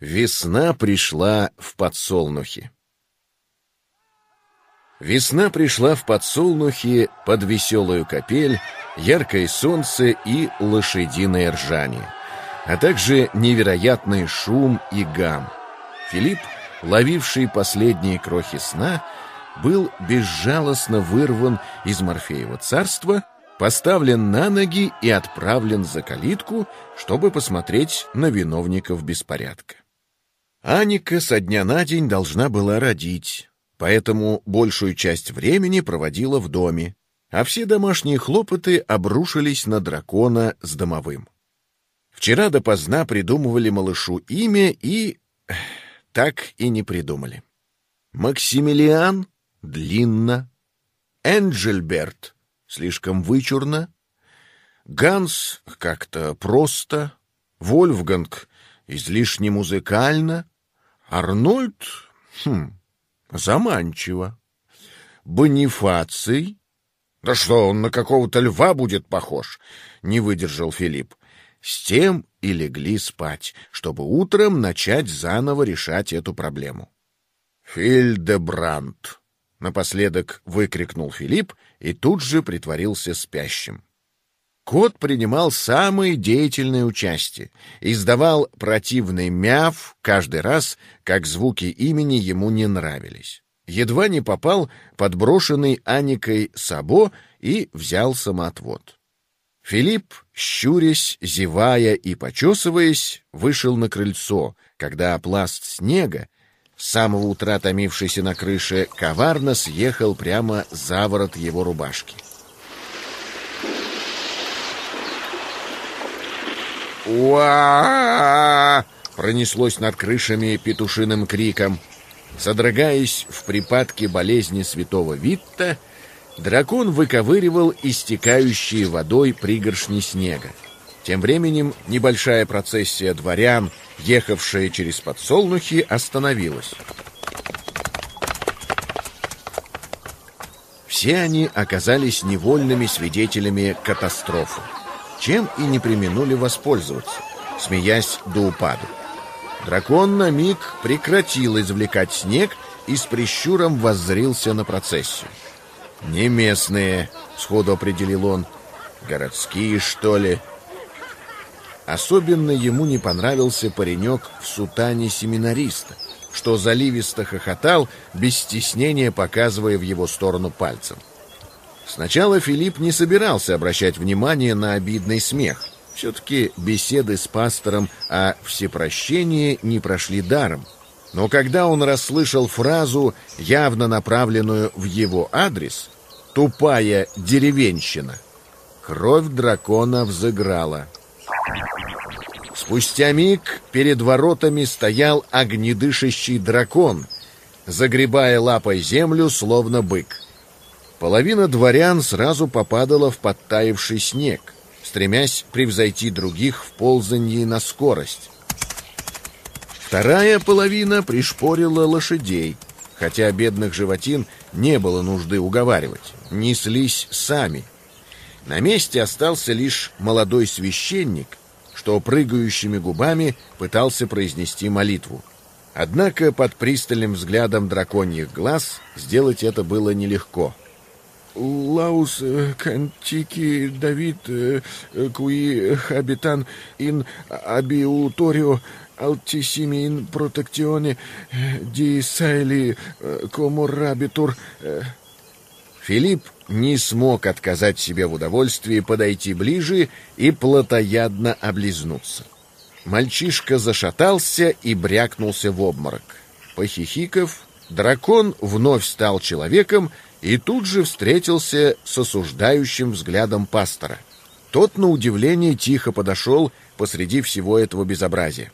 Весна пришла в подсолнухи. Весна пришла в подсолнухи под веселую капель, яркое солнце и лошадиное ржание, а также невероятный шум и гам. Филипп, ловивший последние крохи сна, был безжалостно вырван из Морфеева царства, поставлен на ноги и отправлен за калитку, чтобы посмотреть на виновников беспорядка. Аника со дня на день должна была родить, поэтому большую часть времени проводила в доме, а все домашние хлопоты обрушились на дракона с домовым. Вчера допоздна придумывали малышу имя и... так и не придумали. Максимилиан — длинно, Энджельберт — слишком вычурно, Ганс — как-то просто, Вольфганг — излишне музыкально — Арнольд, хм, заманчиво. Бонифаций? Да что, он на какого-то льва будет похож? Не выдержал Филипп. С тем и легли спать, чтобы утром начать заново решать эту проблему. Фильдебранд! Напоследок выкрикнул Филипп и тут же притворился спящим. Кот принимал самое деятельное участие, издавал противный мяв каждый раз, как звуки имени ему не нравились. Едва не попал под брошенный Аникой сабо и взял самоотвод. Филипп, щурясь, зевая и почесываясь, вышел на крыльцо, когда пласт снега, с самого утра томившийся на крыше, коварно съехал прямо за ворот его рубашки. Уа пронеслось над крышами петушиным криком. Содрогаясь в припадке болезни святого Витта, дракон выковыривал истекающие водой пригоршни снега. Тем временем небольшая процессия дворян, ехавшая через подсолнухи, остановилась. Все они оказались невольными свидетелями катастрофы чем и не применули воспользоваться, смеясь до упаду. Дракон на миг прекратил извлекать снег и с прищуром воззрился на процессию. «Не местные», — сходу определил он, — «городские, что ли?» Особенно ему не понравился паренек в сутане семинариста, что заливисто хохотал, без стеснения показывая в его сторону пальцем. Сначала Филипп не собирался обращать внимание на обидный смех. Все-таки беседы с пастором о всепрощении не прошли даром. Но когда он расслышал фразу, явно направленную в его адрес, «тупая деревенщина», кровь дракона взыграла. Спустя миг перед воротами стоял огнедышащий дракон, загребая лапой землю, словно бык. Половина дворян сразу попадала в подтаявший снег, стремясь превзойти других в ползании на скорость. Вторая половина пришпорила лошадей, хотя бедных животин не было нужды уговаривать, неслись сами. На месте остался лишь молодой священник, что прыгающими губами пытался произнести молитву. Однако под пристальным взглядом драконьих глаз сделать это было нелегко — Лаус кантики Давид куи хабитан ин абиуторио алтиссими ин протектионе ди сайли комурабитур. Филипп не смог отказать себе в удовольствии подойти ближе и плотоядно облизнуться. Мальчишка зашатался и брякнулся в обморок. Похихиков, дракон вновь стал человеком и тут же встретился с осуждающим взглядом пастора. Тот, на удивление, тихо подошел посреди всего этого безобразия.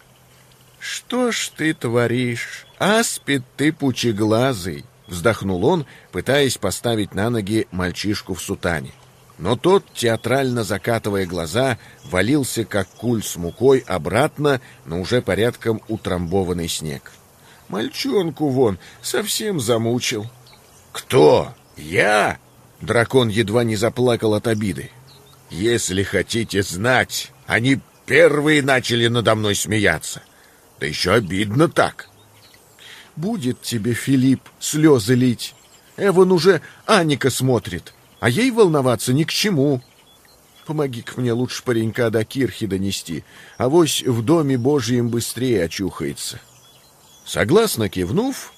«Что ж ты творишь, аспид ты пучеглазый!» — вздохнул он, пытаясь поставить на ноги мальчишку в сутане. Но тот, театрально закатывая глаза, валился, как куль с мукой, обратно на уже порядком утрамбованный снег. «Мальчонку вон совсем замучил». «Кто? Я?» Дракон едва не заплакал от обиды. «Если хотите знать, они первые начали надо мной смеяться. Да еще обидно так. Будет тебе, Филипп, слезы лить. Эван уже Аника смотрит, а ей волноваться ни к чему. Помоги-ка мне лучше паренька до кирхи донести, а вось в доме Божьем быстрее очухается. Согласно кивнув,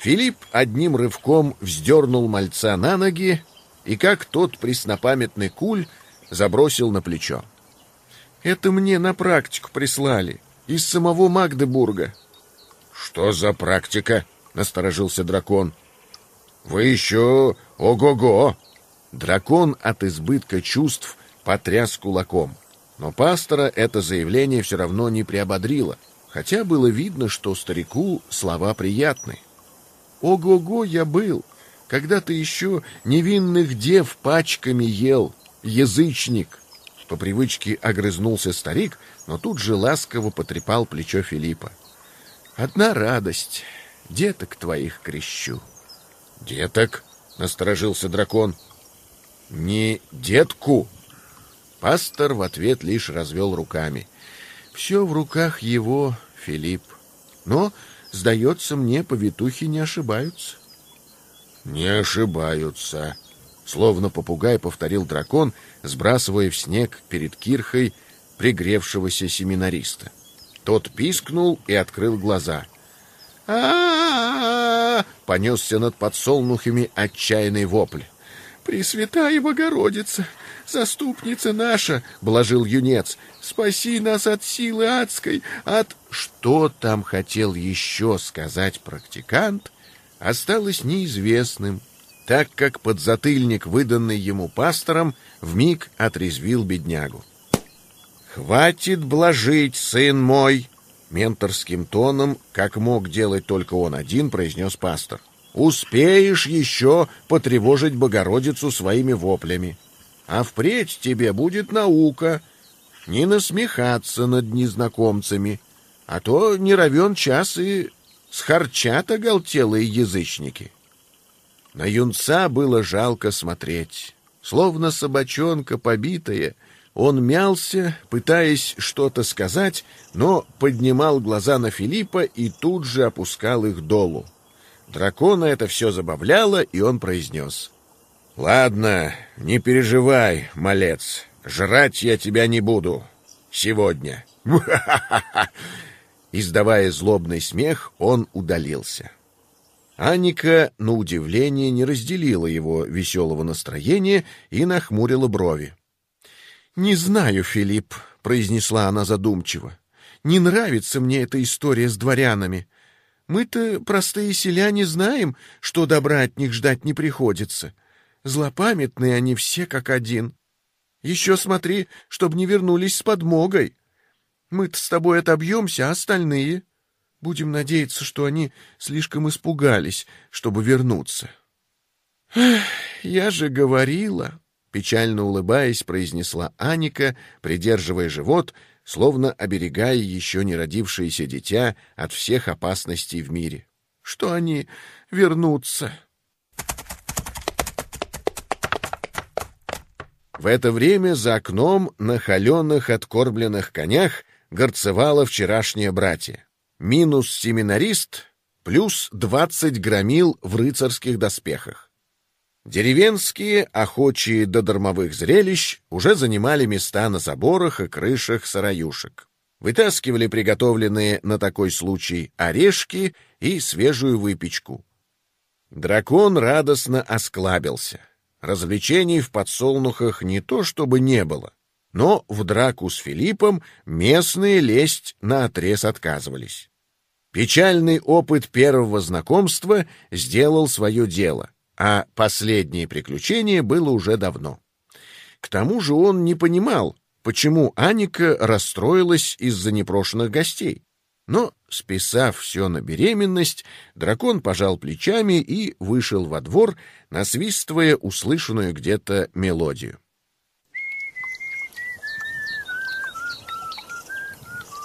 Филипп одним рывком вздернул мальца на ноги и, как тот преснопамятный куль, забросил на плечо. «Это мне на практику прислали, из самого Магдебурга». «Что за практика?» — насторожился дракон. «Вы еще ого-го!» Дракон от избытка чувств потряс кулаком. Но пастора это заявление все равно не приободрило, хотя было видно, что старику слова приятны. «Ого-го я был, когда ты еще невинных дев пачками ел, язычник!» По привычке огрызнулся старик, но тут же ласково потрепал плечо Филиппа. «Одна радость. Деток твоих крещу». «Деток?» — насторожился дракон. «Не детку!» Пастор в ответ лишь развел руками. «Все в руках его, Филипп. Но, сдается мне, повитухи не ошибаются». «Не ошибаются», — словно попугай повторил дракон, сбрасывая в снег перед кирхой пригревшегося семинариста. Тот пискнул и открыл глаза. а понесся над подсолнухами отчаянный вопль. «Пресвятая Богородица, заступница наша!» — блажил юнец. «Спаси нас от силы адской, от...» Что там хотел еще сказать практикант, осталось неизвестным, так как подзатыльник, выданный ему пастором, вмиг отрезвил беднягу. «Хватит блажить, сын мой!» Менторским тоном, как мог делать только он один, произнес пастор. «Успеешь еще потревожить Богородицу своими воплями. А впредь тебе будет наука не насмехаться над незнакомцами, а то не равен час и схарчат оголтелые язычники». На юнца было жалко смотреть. Словно собачонка побитая — он мялся, пытаясь что-то сказать, но поднимал глаза на Филиппа и тут же опускал их долу. Дракона это все забавляло, и он произнес. «Ладно, не переживай, малец, жрать я тебя не буду. Сегодня». Издавая злобный смех, он удалился. Аника, на удивление, не разделила его веселого настроения и нахмурила брови. «Не знаю, Филипп», — произнесла она задумчиво. «Не нравится мне эта история с дворянами. Мы-то, простые селяне, знаем, что добра от них ждать не приходится. Злопамятные они все как один. Еще смотри, чтоб не вернулись с подмогой. Мы-то с тобой отобьемся, а остальные? Будем надеяться, что они слишком испугались, чтобы вернуться». «Эх, я же говорила», Печально улыбаясь, произнесла Аника, придерживая живот, словно оберегая еще не родившееся дитя от всех опасностей в мире. «Что они вернутся?» В это время за окном на холеных откормленных конях горцевало вчерашнее братье. Минус семинарист, плюс двадцать громил в рыцарских доспехах. Деревенские, охочие до дармовых зрелищ, уже занимали места на заборах и крышах сараюшек. Вытаскивали приготовленные на такой случай орешки и свежую выпечку. Дракон радостно осклабился. Развлечений в подсолнухах не то чтобы не было, но в драку с Филиппом местные лезть наотрез отказывались. Печальный опыт первого знакомства сделал свое дело — а последнее приключение было уже давно. К тому же он не понимал, почему Аника расстроилась из-за непрошенных гостей. Но, списав все на беременность, дракон пожал плечами и вышел во двор, насвистывая услышанную где-то мелодию.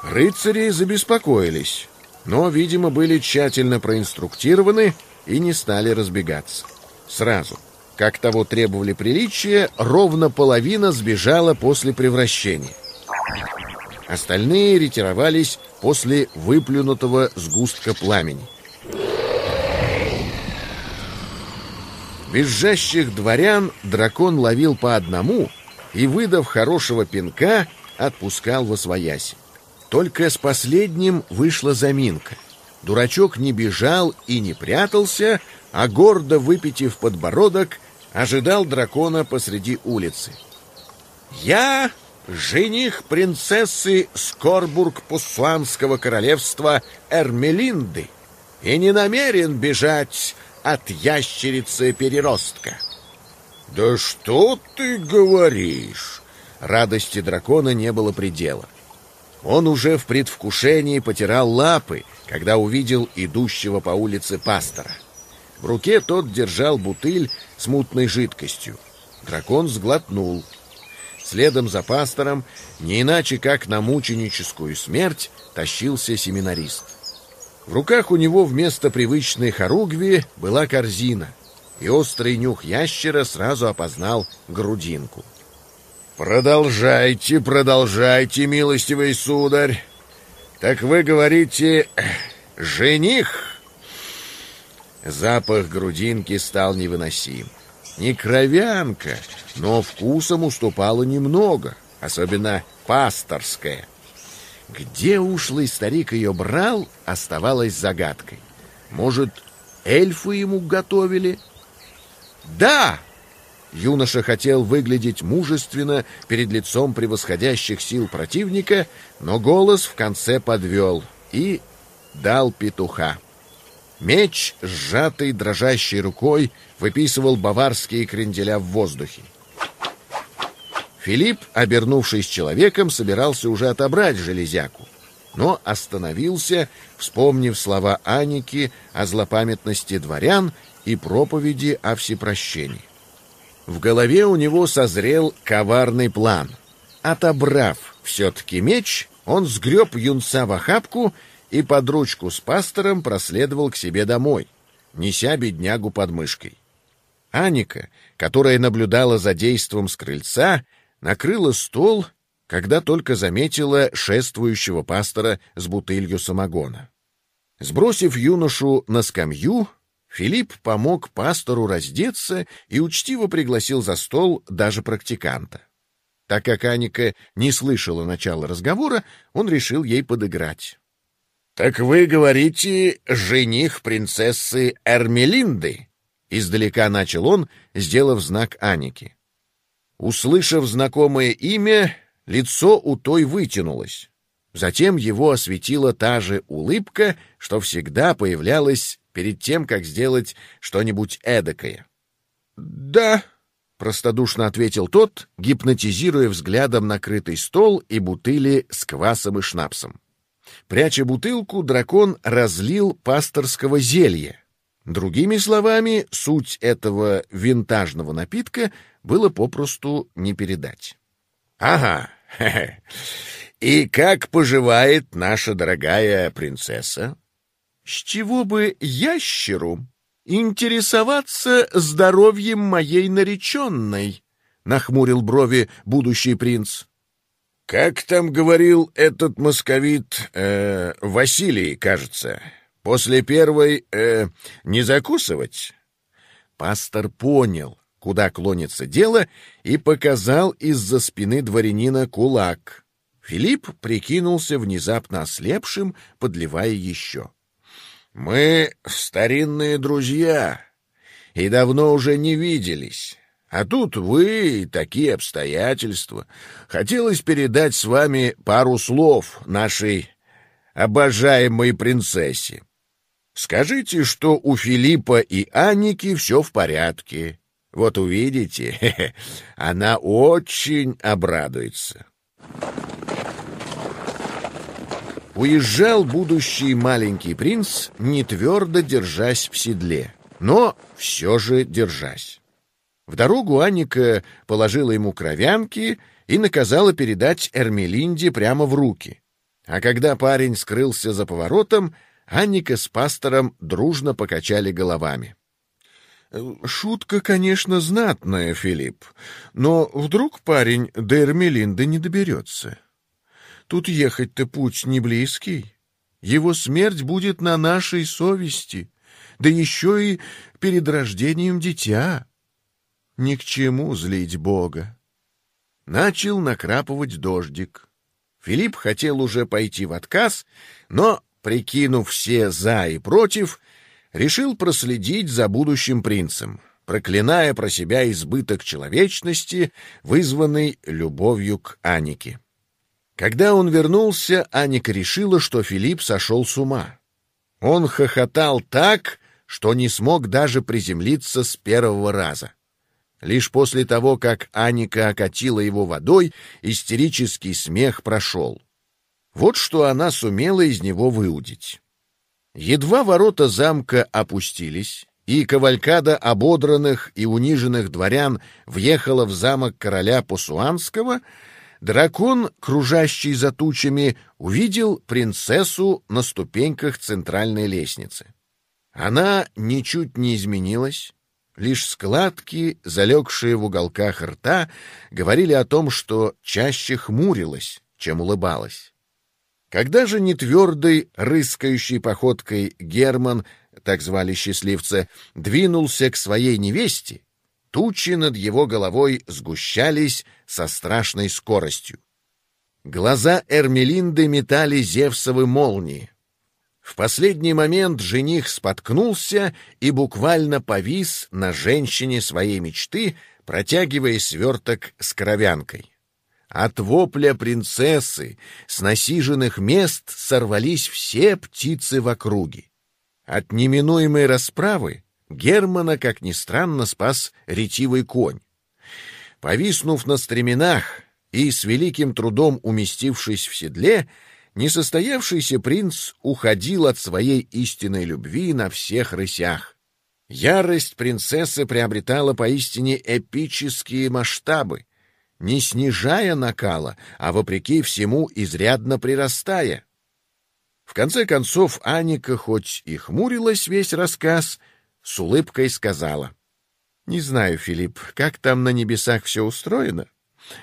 Рыцари забеспокоились, но, видимо, были тщательно проинструктированы и не стали разбегаться. Сразу. Как того требовали приличия, ровно половина сбежала после превращения. Остальные ретировались после выплюнутого сгустка пламени. Визжащих дворян дракон ловил по одному и, выдав хорошего пинка, отпускал во свояси. Только с последним вышла заминка. Дурачок не бежал и не прятался, а гордо выпитив подбородок, ожидал дракона посреди улицы. «Я жених принцессы Скорбург-Пусланского королевства Эрмелинды и не намерен бежать от ящерицы-переростка». «Да что ты говоришь?» Радости дракона не было предела. Он уже в предвкушении потирал лапы, когда увидел идущего по улице пастора. В руке тот держал бутыль с мутной жидкостью. Дракон сглотнул. Следом за пастором, не иначе как на мученическую смерть, тащился семинарист. В руках у него вместо привычной хоругви была корзина, и острый нюх ящера сразу опознал грудинку. «Продолжайте, продолжайте, милостивый сударь. Так вы говорите, жених?» Запах грудинки стал невыносим. Не кровянка, но вкусом уступала немного, особенно пасторская. Где ушлый старик ее брал, оставалось загадкой. Может, эльфы ему готовили? «Да!» Юноша хотел выглядеть мужественно перед лицом превосходящих сил противника, но голос в конце подвел и дал петуха. Меч, сжатый дрожащей рукой, выписывал баварские кренделя в воздухе. Филипп, обернувшись человеком, собирался уже отобрать железяку, но остановился, вспомнив слова Аники о злопамятности дворян и проповеди о всепрощении. В голове у него созрел коварный план. Отобрав все-таки меч, он сгреб юнца в охапку и под ручку с пастором проследовал к себе домой, неся беднягу под мышкой. Аника, которая наблюдала за действом с крыльца, накрыла стол, когда только заметила шествующего пастора с бутылью самогона. Сбросив юношу на скамью, Филипп помог пастору раздеться и учтиво пригласил за стол даже практиканта. Так как Аника не слышала начала разговора, он решил ей подыграть. «Так вы говорите, жених принцессы Эрмелинды?» Издалека начал он, сделав знак Анике. Услышав знакомое имя, лицо у той вытянулось. Затем его осветила та же улыбка, что всегда появлялась перед тем, как сделать что-нибудь эдакое. «Да», — простодушно ответил тот, гипнотизируя взглядом накрытый стол и бутыли с квасом и шнапсом. Пряча бутылку, дракон разлил пасторского зелья. Другими словами, суть этого винтажного напитка было попросту не передать. «Ага, и как поживает наша дорогая принцесса?» С чего бы ящеру интересоваться здоровьем моей нареченной? Нахмурил брови будущий принц. Как там говорил этот московит, э, Василий, кажется, после первой э, не закусывать? Пастор понял, куда клонится дело, и показал из-за спины дворянина кулак. Филипп прикинулся внезапно ослепшим, подливая еще. Мы старинные друзья и давно уже не виделись. А тут вы и такие обстоятельства. Хотелось передать с вами пару слов нашей обожаемой принцессе. Скажите, что у Филиппа и Анники все в порядке. Вот увидите, она очень обрадуется. Уезжал будущий маленький принц, не твердо держась в седле, но все же держась. В дорогу Анника положила ему кровянки и наказала передать Эрмелинде прямо в руки. А когда парень скрылся за поворотом, Анника с пастором дружно покачали головами. «Шутка, конечно, знатная, Филипп, но вдруг парень до Эрмелинды не доберется?» Тут ехать-то путь не близкий. Его смерть будет на нашей совести, да еще и перед рождением дитя. Ни к чему злить Бога. Начал накрапывать дождик. Филипп хотел уже пойти в отказ, но, прикинув все «за» и «против», решил проследить за будущим принцем, проклиная про себя избыток человечности, вызванный любовью к Анике. Когда он вернулся, Аника решила, что Филипп сошел с ума. Он хохотал так, что не смог даже приземлиться с первого раза. Лишь после того, как Аника окатила его водой, истерический смех прошел. Вот что она сумела из него выудить. Едва ворота замка опустились, и кавалькада ободранных и униженных дворян въехала в замок короля Пусуанского, дракон, кружащий за тучами, увидел принцессу на ступеньках центральной лестницы. Она ничуть не изменилась, лишь складки, залегшие в уголках рта, говорили о том, что чаще хмурилась, чем улыбалась. Когда же нетвердой, рыскающей походкой Герман, так звали счастливца, двинулся к своей невесте, тучи над его головой сгущались со страшной скоростью. Глаза Эрмелинды метали Зевсовы молнии. В последний момент жених споткнулся и буквально повис на женщине своей мечты, протягивая сверток с кровянкой. От вопля принцессы с насиженных мест сорвались все птицы в округе. От неминуемой расправы Германа, как ни странно, спас ретивый конь. Повиснув на стременах и с великим трудом уместившись в седле, несостоявшийся принц уходил от своей истинной любви на всех рысях. Ярость принцессы приобретала поистине эпические масштабы не снижая накала, а вопреки всему изрядно прирастая. В конце концов Аника, хоть и хмурилась весь рассказ, с улыбкой сказала. «Не знаю, Филипп, как там на небесах все устроено,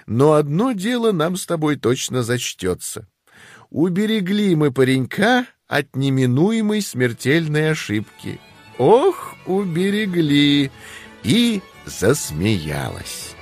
но одно дело нам с тобой точно зачтется. Уберегли мы паренька от неминуемой смертельной ошибки. Ох, уберегли!» И засмеялась.